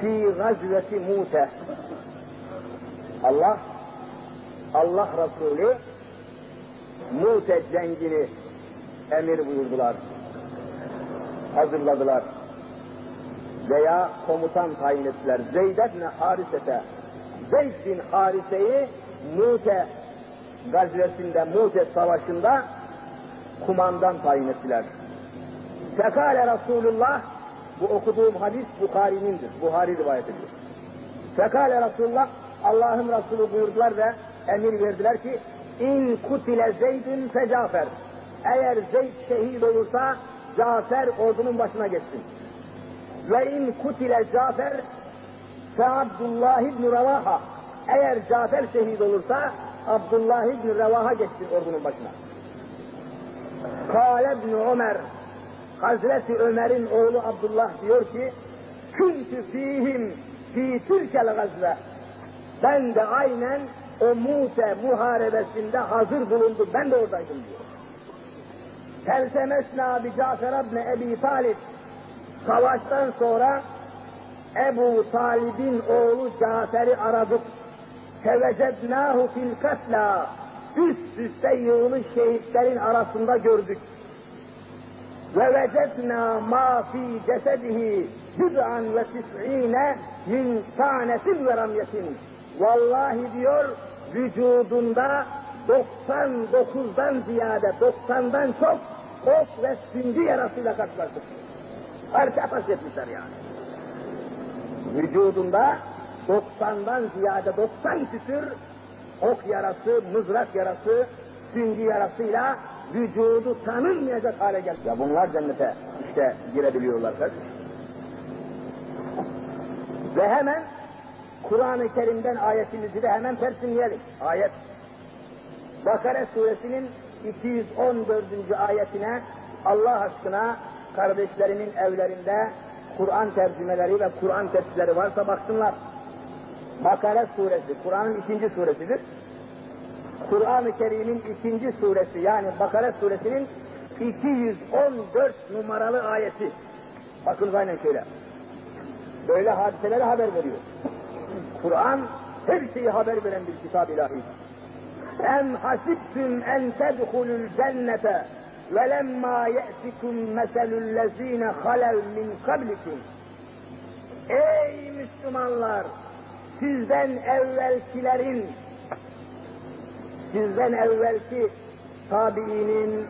fi gazveti Mute. Allah, Allah Resulü Mute cengini emir buyurdular. Hazırladılar. Veya komutan tayin ettiler. Zeyd ibn Harise'te Zeyd bin Harise'yi Mute gazvesinde, Mute savaşında kumandan tayin ettiler. Fekale Resulullah, bu okuduğum hadis Bukhari'nindir. Buhari rivayet ediyor. Fekale Resulullah, Allah'ın Resulü buyurdular ve emir verdiler ki, İn kutile Zeydün fe. Eğer Zeyd şehit olursa, Cafer ordunun başına geçsin. Ve in kutile Cafer fe Abdullah ibn Ravaha. Eğer Cafer şehit olursa, Abdullah İbni Revaha geçti ordunun başına. Kale İbni Ömer, Hazreti Ömer'in oğlu Abdullah diyor ki, Küntü fihim fi Türkel gazve. Ben de aynen o Mute muharebesinde hazır bulundum. Ben de oradaydım diyor. Teltemesna bi Cafer ibn Ebi Talib. Savaştan sonra Ebu Talib'in oğlu Cafer'i aradık. Fevecednahu fil katla. Üst üste yığılmış şehitlerin arasında gördük. Ve vecedna ma fi cesedihi bid'an ve tis'ine min tanetin ve ramyetin. Vallahi diyor vücudunda 99'dan ziyade 90'dan çok ok ve süngü yarasıyla karşılaştık. Parça parça etmişler yani. Vücudunda 90'dan ziyade 90 küsür ok yarası, mızrak yarası, süngü yarasıyla vücudu tanınmayacak hale geldi. Ya bunlar cennete işte girebiliyorlar kardeşim. Ve hemen Kur'an-ı Kerim'den ayetimizi de hemen tersinleyelim. Ayet. Bakara suresinin 214. ayetine Allah aşkına kardeşlerinin evlerinde Kur'an tercümeleri ve Kur'an tefsirleri varsa baksınlar. Bakara suresi, Kur'an'ın ikinci suresidir. Kur'an-ı Kerim'in ikinci suresi yani Bakara suresinin 214 numaralı ayeti. Bakın aynen şöyle. Böyle hadiseleri haber veriyor. Kur'an her şeyi haber veren bir kitap ilahi. Em hasibtum en tedhulul cennete ve lemma ye'tikum meselullezine halev min kablikum. Ey Müslümanlar! Sizden evvelkilerin, sizden evvelki tabiinin,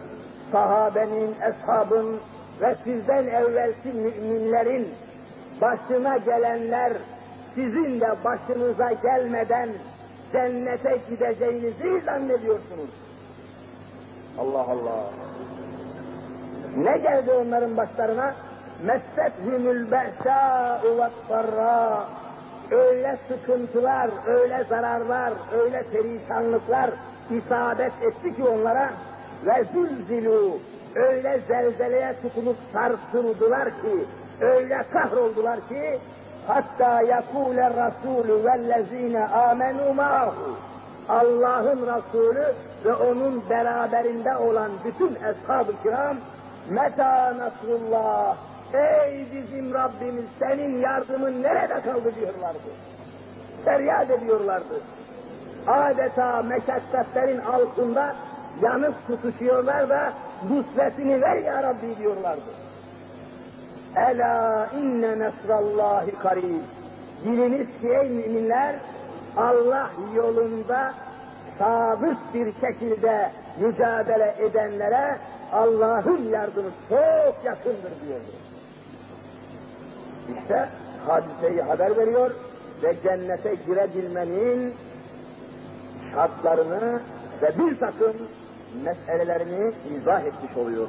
sahabenin, eshabın ve sizden evvelki müminlerin başına gelenler sizin de başınıza gelmeden cennete gideceğinizi zannediyorsunuz. Allah Allah. Ne geldi onların başlarına? Messethümül be'sâ'u ve't-sarrâ. Öyle sıkıntılar, öyle zararlar, öyle perişanlıklar isabet etti ki onlara ve zülzilû öyle zelzeleye tutulup sarsıldılar ki, öyle kahroldular ki hatta yakule rasulü vellezine amenu ma'hu Allah'ın Resulü ve onun beraberinde olan bütün eshab-ı kiram meta nasrullah ey bizim Rabbimiz senin yardımın nerede kaldı diyorlardı. Feryat ediyorlardı. Adeta meşakkatlerin altında yanıp tutuşuyorlar da nusretini ver ya Rabbi diyorlardı. Ela inne nesrallahi karib. Biliniz ki ey müminler Allah yolunda sabit bir şekilde mücadele edenlere Allah'ın yardımı çok yakındır diyordu. İşte hadiseyi haber veriyor ve cennete girebilmenin şartlarını ve bir takım meselelerini izah etmiş oluyor.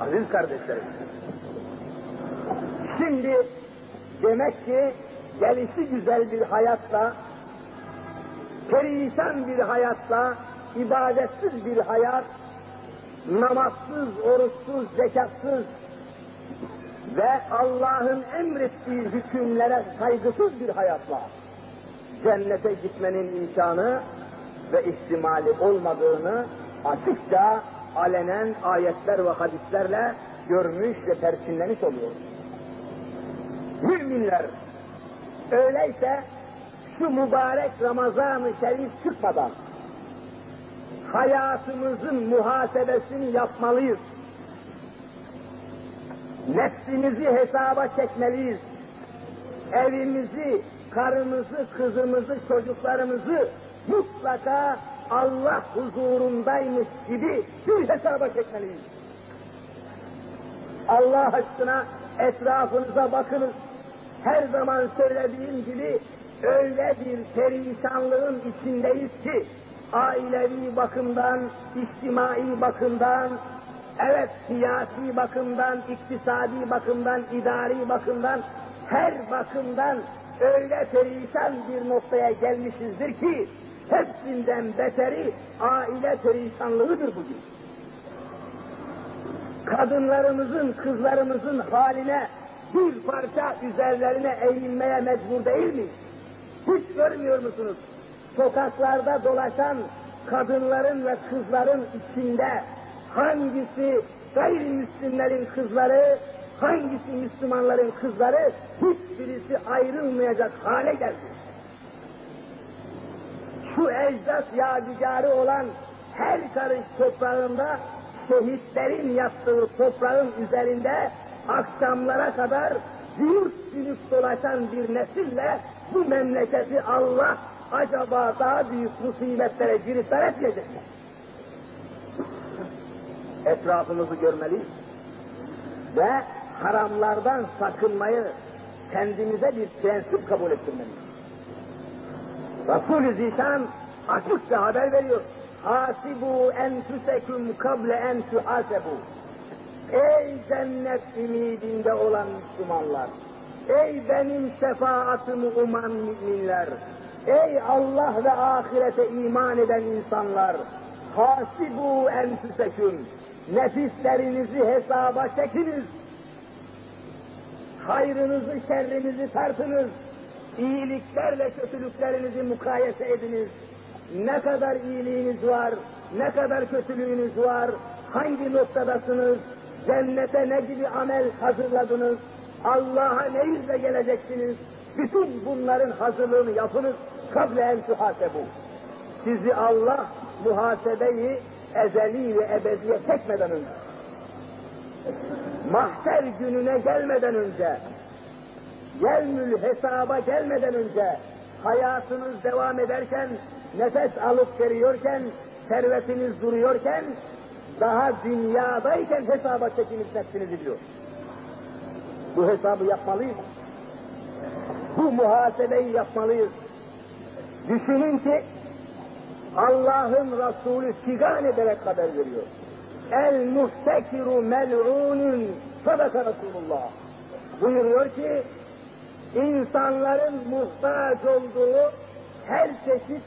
Aziz kardeşlerim. Şimdi demek ki gelişi güzel bir hayatla, perişan bir hayatla, ibadetsiz bir hayat, namazsız, oruçsuz, zekatsız ve Allah'ın emrettiği hükümlere saygısız bir hayatla cennete gitmenin imkanı ve ihtimali olmadığını açıkça alenen ayetler ve hadislerle görmüş ve terkinlemiş oluyor. Müminler öyleyse şu mübarek Ramazan-ı Şerif çıkmadan hayatımızın muhasebesini yapmalıyız. Nefsimizi hesaba çekmeliyiz. Evimizi, karımızı, kızımızı, çocuklarımızı mutlaka Allah huzurundaymış gibi bir hesaba çekmeliyiz. Allah aşkına etrafınıza bakınız. Her zaman söylediğim gibi öyle bir perişanlığın içindeyiz ki ailevi bakımdan, içtimai bakımdan, evet siyasi bakımdan, iktisadi bakımdan, idari bakımdan, her bakımdan öyle perişan bir noktaya gelmişizdir ki hepsinden beteri aile perişanlığıdır bugün. Kadınlarımızın, kızlarımızın haline bir parça üzerlerine eğilmeye mecbur değil miyiz? Hiç görmüyor musunuz? Sokaklarda dolaşan kadınların ve kızların içinde hangisi gayrimüslimlerin kızları, hangisi Müslümanların kızları hiçbirisi ayrılmayacak hale geldi. Şu ecdat yadigarı olan her karış toprağında şehitlerin yattığı toprağın üzerinde akşamlara kadar büyük büyük dolaşan bir nesille bu memleketi Allah acaba daha büyük musibetlere giriftar etmeyecek mi? Etrafımızı görmeliyiz ve haramlardan sakınmayı kendimize bir prensip kabul ettirmeliyiz. Resul-i Zişan açıkça haber veriyor. Hasibu enfusekum kable en tuhasebu. Ey cennet ümidinde olan Müslümanlar! Ey benim şefaatimi uman müminler! Ey Allah ve ahirete iman eden insanlar! Hasibu enfusekum! Nefislerinizi hesaba çekiniz! Hayrınızı, şerrinizi tartınız! İyiliklerle kötülüklerinizi mukayese ediniz! Ne kadar iyiliğiniz var, ne kadar kötülüğünüz var, hangi noktadasınız, cennete ne gibi amel hazırladınız, Allah'a ne yüzle geleceksiniz, bütün bunların hazırlığını yapınız, kable en bu. Sizi Allah muhasebeyi ezeli ve ebediye çekmeden önce, mahşer gününe gelmeden önce, yevmül hesaba gelmeden önce, hayatınız devam ederken, nefes alıp veriyorken, servetiniz duruyorken, daha dünyadayken hesaba çekilip nefsinizi diyor. Bu hesabı yapmalıyız. Bu muhasebeyi yapmalıyız. Düşünün ki Allah'ın Resulü figan ederek haber veriyor. El muhtekiru mel'unun sadaka Resulullah. Buyuruyor ki insanların muhtaç olduğu her çeşit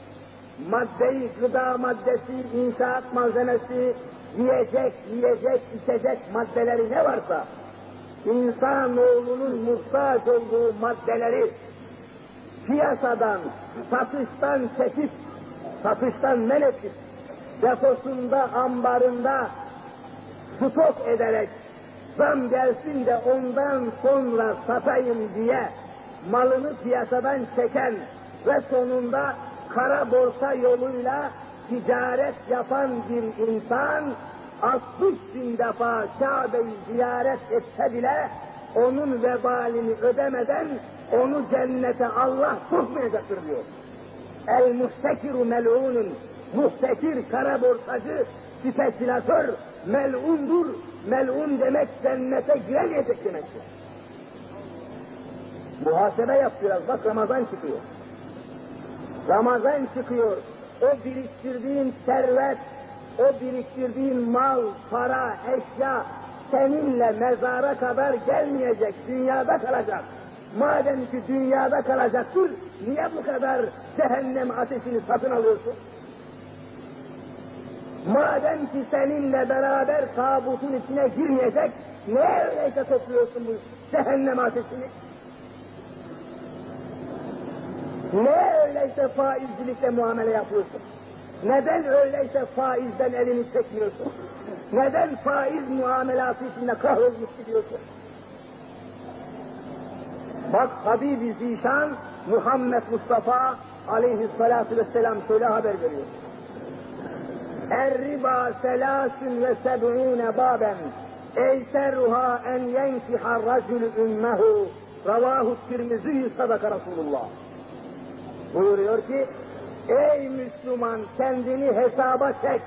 maddeyi, gıda maddesi, inşaat malzemesi, yiyecek, yiyecek, içecek maddeleri ne varsa, insanoğlunun muhtaç olduğu maddeleri piyasadan, satıştan çekip, satıştan men edip, deposunda, ambarında stok ederek zam gelsin de ondan sonra satayım diye malını piyasadan çeken ve sonunda kara borsa yoluyla ticaret yapan bir insan 60 bin defa Kabe'yi ziyaret etse bile onun vebalini ödemeden onu cennete Allah sokmayacaktır diyor. El muhtekiru mel'unun muhtekir kara borsacı spekülatör mel'undur. Mel'un demek cennete giremeyecek demektir. Muhasebe yap biraz. Bak Ramazan çıkıyor. Ramazan çıkıyor. O biriktirdiğin servet, o biriktirdiğin mal, para, eşya seninle mezara kadar gelmeyecek, dünyada kalacak. Madem ki dünyada kalacaktır, niye bu kadar cehennem ateşini satın alıyorsun? Madem ki seninle beraber tabutun içine girmeyecek, ne öyleyse topluyorsun bu cehennem ateşini? Ne öyleyse faizcilikle muamele yapıyorsun? Neden öyleyse faizden elini çekmiyorsun? Neden faiz muamelatı içinde kahrolmuş gidiyorsun? Bak Habibi Zişan Muhammed Mustafa aleyhissalatu vesselam şöyle haber veriyor. Er-riba selasun ve seb'une baben eyserruha en yenkiha racülü ümmehu ravahu tirmizi sadaka Resulullah. Buyuruyor ki ey Müslüman kendini hesaba çek,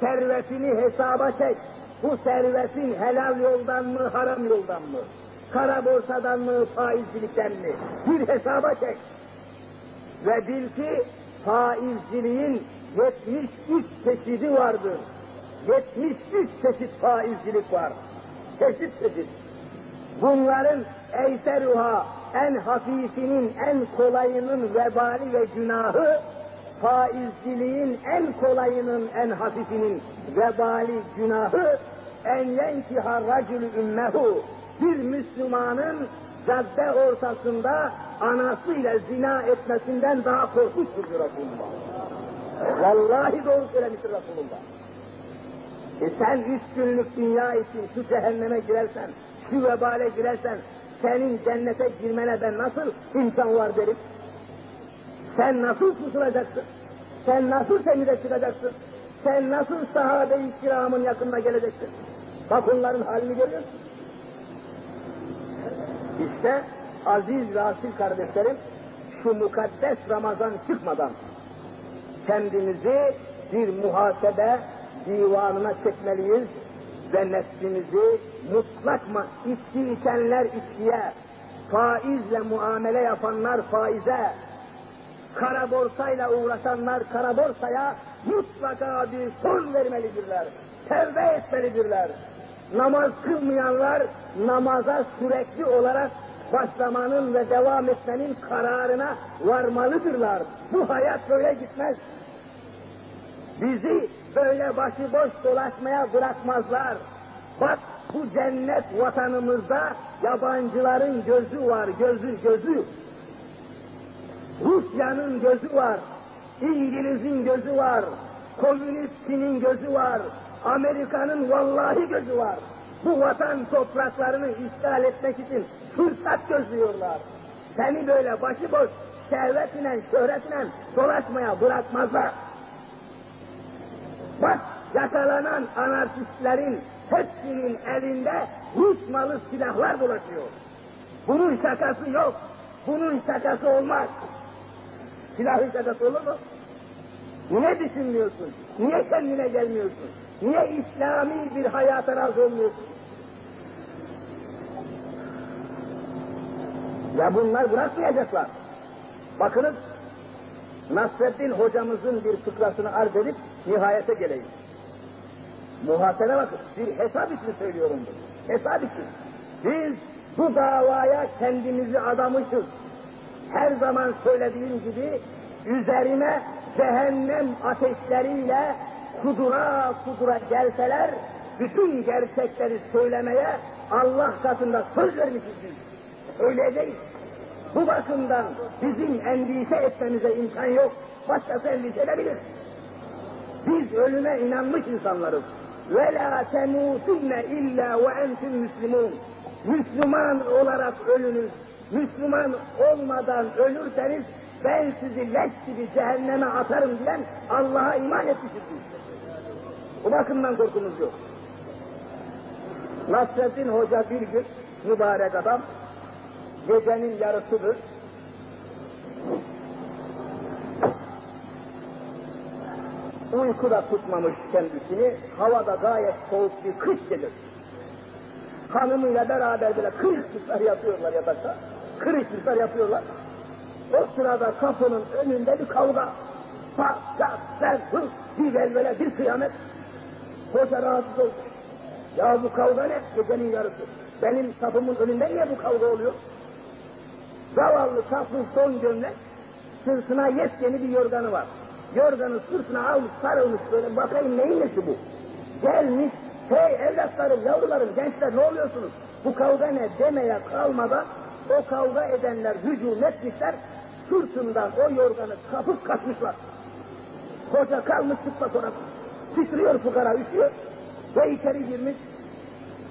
servetini hesaba çek. Bu servetin helal yoldan mı, haram yoldan mı? Kara borsadan mı, faizcilikten mi? Bir hesaba çek. Ve bil ki faizciliğin 73 çeşidi vardır. 73 çeşit faizcilik var. Çeşit çeşit. Bunların eyseruha en hafifinin, en kolayının vebali ve günahı faizciliğin en kolayının en hafifinin vebali günahı en yenkiha racülü ümmehu bir Müslümanın cadde ortasında anasıyla zina etmesinden daha korkunçtur diyor Resulullah. Vallahi doğru söylemiştir Resulullah. E sen üç günlük dünya için şu cehenneme girersen, şu vebale girersen, senin cennete girmene ben nasıl imkan var derim? Sen nasıl kurtulacaksın? Sen nasıl temize çıkacaksın? Sen nasıl sahabe-i kiramın yakınına geleceksin? Bak onların halini görüyorsun. İşte aziz ve asil kardeşlerim, şu mukaddes Ramazan çıkmadan kendimizi bir muhasebe divanına çekmeliyiz ve nefsimizi mutlak mı içki içenler içkiye, faizle muamele yapanlar faize, kara borsayla uğraşanlar kara borsaya mutlaka bir son vermelidirler. Tevbe etmelidirler. Namaz kılmayanlar namaza sürekli olarak başlamanın ve devam etmenin kararına varmalıdırlar. Bu hayat böyle gitmez. Bizi böyle başıboş dolaşmaya bırakmazlar. Bak bu cennet vatanımızda yabancıların gözü var, gözü gözü. Rusya'nın gözü var, İngiliz'in gözü var, komünistinin gözü var, Amerika'nın vallahi gözü var. Bu vatan topraklarını işgal etmek için fırsat gözlüyorlar. Seni böyle başıboş servetine, şöhretine dolaşmaya bırakmazlar. Bak yakalanan anarşistlerin hepsinin elinde Rus malı silahlar dolaşıyor. Bunun şakası yok. Bunun şakası olmaz. Silahın şakası olur mu? Niye düşünmüyorsun? Niye kendine gelmiyorsun? Niye İslami bir hayata razı olmuyorsun? Ya bunlar bırakmayacaklar. Bakınız, Nasreddin hocamızın bir fıkrasını arz edip nihayete geleyim. Muhasebe bakın, bir hesap için söylüyorum bunu. Hesap için. Biz bu davaya kendimizi adamışız. Her zaman söylediğim gibi üzerime cehennem ateşleriyle kudura kudura gelseler bütün gerçekleri söylemeye Allah katında söz vermişiz biz. Söyleyeceğiz. Bu bakımdan bizim endişe etmemize imkan yok. Başkası endişe edebilir. Biz ölüme inanmış insanlarız. Ve la temutunne illa ve entum müslimun. Müslüman olarak ölünüz. Müslüman olmadan ölürseniz ben sizi leş gibi cehenneme atarım diyen Allah'a iman etmişiz biz. Bu bakımdan korkumuz yok. Nasreddin Hoca bir gün mübarek adam gecenin yarısıdır. Uyku da tutmamış kendisini, havada gayet soğuk bir kış gelir. Hanımıyla beraber böyle kırışmışlar yapıyorlar yatakta, kırışmışlar yapıyorlar. O sırada kapının önünde bir kavga. Pat, çat, sen, hırs, bir velvele, bir kıyamet. Hoca rahatsız oldu. Ya bu kavga ne? Gecenin yarısı. Benim kapımın önünde niye bu kavga oluyor? Zavallı saplı son gömlek, sırtına yepyeni bir yorganı var. Yorganı sırtına almış, sarılmış böyle, bakayım neyin nesi bu? Gelmiş, hey evlatlarım, yavrularım, gençler ne oluyorsunuz? Bu kavga ne demeye kalmadan o kavga edenler hücum etmişler, sırtından o yorganı kapıp kaçmışlar. Koca kalmış çıplak orası. Titriyor fukara, üşüyor. Ve içeri girmiş.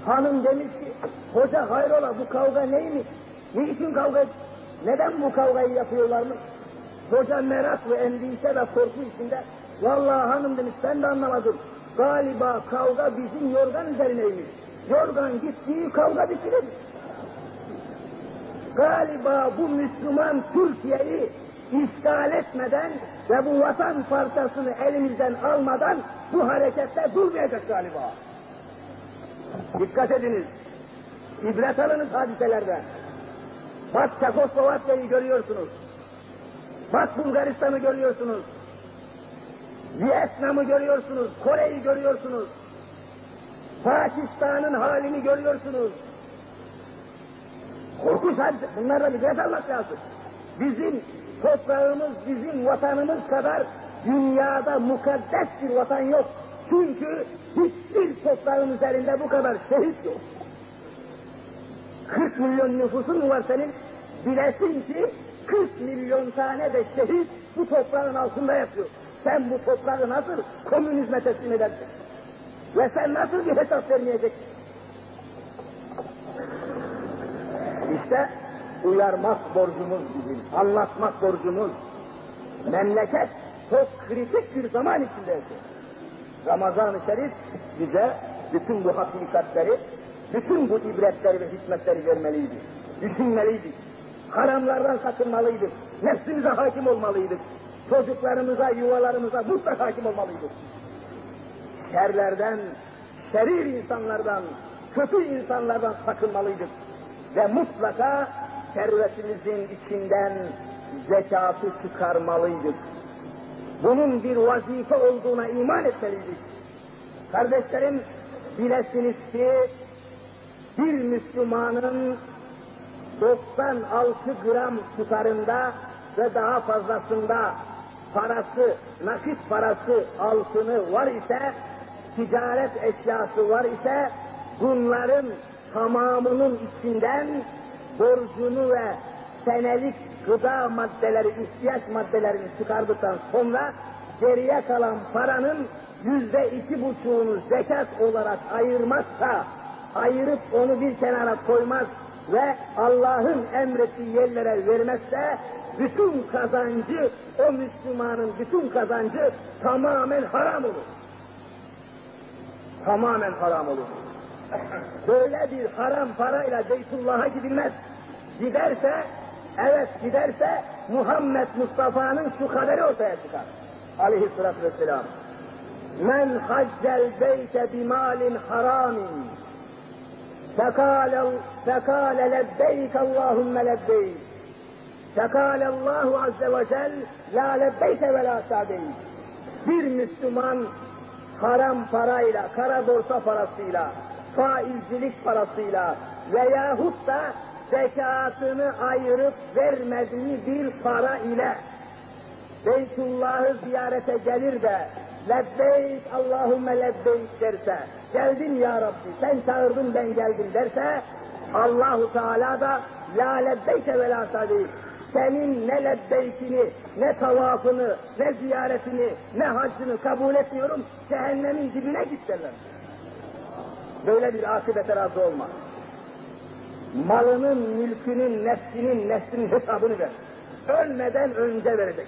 Hanım demiş ki, hoca hayrola bu kavga neymiş? Niçin kavga et? Neden bu kavgayı yapıyorlarmış? Hoca merak ve endişe ve korku içinde. Vallahi hanım demiş ben de anlamadım. Galiba kavga bizim yorgan üzerineymiş. Yorgan gittiği kavga bitirir. Galiba bu Müslüman Türkiye'yi işgal etmeden ve bu vatan parçasını elimizden almadan bu harekette durmayacak galiba. Dikkat ediniz. İbret alınız hadiselerden. Bak Çekoslovakya'yı görüyorsunuz. Bak Bulgaristan'ı görüyorsunuz. Vietnam'ı görüyorsunuz. Kore'yi görüyorsunuz. Pakistan'ın halini görüyorsunuz. Korkunç hadise. Bunlarla ibret almak lazım. Bizim toprağımız, bizim vatanımız kadar dünyada mukaddes bir vatan yok. Çünkü hiçbir toprağın üzerinde bu kadar şehit yok. 40 milyon nüfusun var senin? Bilesin ki 40 milyon tane de şehit bu toprağın altında yatıyor. Sen bu toprağı nasıl komünizme teslim edersin? Ve sen nasıl bir hesap vermeyeceksin? İşte uyarmak borcumuz bizim, anlatmak borcumuz. Memleket çok kritik bir zaman içinde Ramazan-ı Şerif bize bütün bu hakikatleri, bütün bu ibretleri ve hikmetleri vermeliydi. Düşünmeliydik. Haramlardan sakınmalıydık. Nefsimize hakim olmalıydık. Çocuklarımıza, yuvalarımıza mutlaka hakim olmalıydık. Şerlerden, şerir insanlardan, kötü insanlardan sakınmalıydık. Ve mutlaka servetimizin içinden zekatı çıkarmalıydık. Bunun bir vazife olduğuna iman etmeliydik. Kardeşlerim, bilesiniz ki bir Müslümanın 96 gram tutarında ve daha fazlasında parası, nakit parası, altını var ise, ticaret eşyası var ise, bunların tamamının içinden borcunu ve senelik gıda maddeleri, ihtiyaç maddelerini çıkardıktan sonra geriye kalan paranın yüzde iki buçuğunu zekat olarak ayırmazsa, ayırıp onu bir kenara koymaz ve Allah'ın emrettiği yerlere vermezse bütün kazancı, o Müslümanın bütün kazancı tamamen haram olur. Tamamen haram olur. Böyle bir haram parayla Beytullah'a gidilmez. Giderse, evet giderse Muhammed Mustafa'nın şu kaderi ortaya çıkar. Aleyhisselatü Vesselam. Men haccel beyte bimalin haramin. Fekal فقال لبيك اللهم لبيك فقال الله عز وجل la lebbeyke ve la sa'deyk. Bir Müslüman haram parayla, kara borsa parasıyla, faizcilik parasıyla veyahut da zekatını ayırıp vermediği bir para ile Beytullah'ı ziyarete gelir de lebbeyk Allahümme lebbeyk derse, geldim ya Rabbi, sen çağırdın ben geldim derse, Allahu Teala da la lebbeyke ve la sadeyk, senin ne lebbeykini, ne tavafını, ne ziyaretini, ne haccını kabul etmiyorum, cehennemin dibine git derler. Böyle bir akıbete razı olma. Malının, mülkünün, nefsinin, neslinin hesabını ver. Ölmeden önce verecek.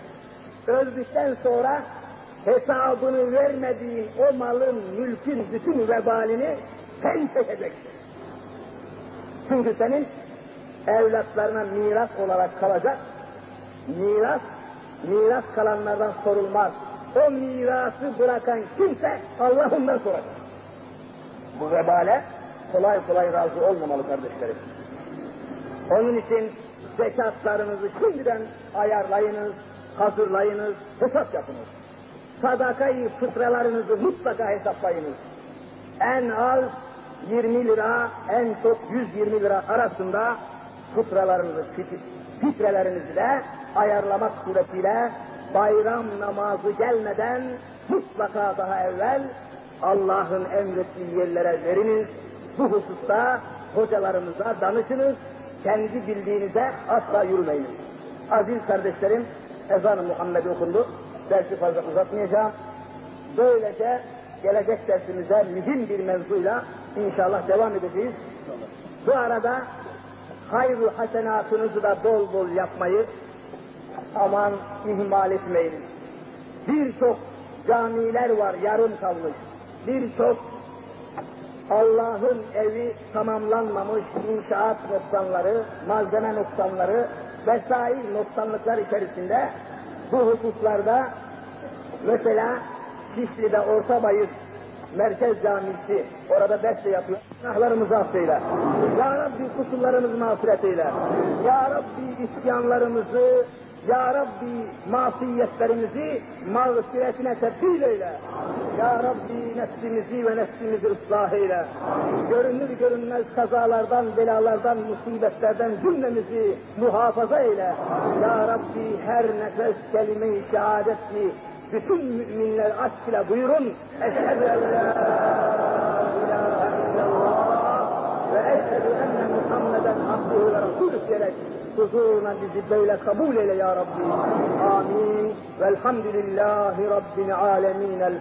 Öldükten sonra hesabını vermediğin o malın, mülkün bütün vebalini sen çekeceksin. Çünkü senin evlatlarına miras olarak kalacak. Miras, miras kalanlardan sorulmaz. O mirası bırakan kimse Allah ondan soracak. Bu vebale kolay kolay razı olmamalı kardeşlerim. Onun için zekatlarınızı şimdiden ayarlayınız, hazırlayınız, hesap yapınız. Sadakayı fıtralarınızı mutlaka hesaplayınız. En az 20 lira, en çok 120 lira arasında fıtralarınızı, fitrelerinizi de ayarlamak suretiyle bayram namazı gelmeden mutlaka daha evvel Allah'ın emrettiği yerlere veriniz. Bu hususta hocalarımıza danışınız. Kendi bildiğinize asla yürümeyiniz. Aziz kardeşlerim, ezan-ı Muhammed okundu. Dersi fazla uzatmayacağım. Böylece gelecek dersimize mühim bir mevzuyla inşallah devam edeceğiz. Bu arada hayru hasenatınızı da bol bol yapmayı aman ihmal etmeyin. Birçok camiler var yarım kalmış. Birçok Allah'ın evi tamamlanmamış inşaat noksanları, malzeme noksanları vesaire noksanlıklar içerisinde bu hususlarda mesela Şişli'de Orta Bayır Merkez Camisi orada besle yapıyor. Günahlarımızı affeyle. Ya Rabbi kusurlarımızı mağfiret eyle. Ya Rabbi isyanlarımızı, Ya Rabbi masiyetlerimizi mağfiretine tebdil eyle. Ya Rabbi nefsimizi ve nefsimizi ıslah eyle. Görünür görünmez kazalardan, belalardan, musibetlerden cümlemizi muhafaza eyle. Ya Rabbi her nefes kelime-i şehadet ki bütün müminler aşk ile buyurun. Eşhedü en la ilahe illallah ve eşhedü enne Muhammeden abduhu ve resulü diyerek huzuruna bizi böyle kabul eyle ya Rabbi. Amin. Velhamdülillahi Rabbil alemin. El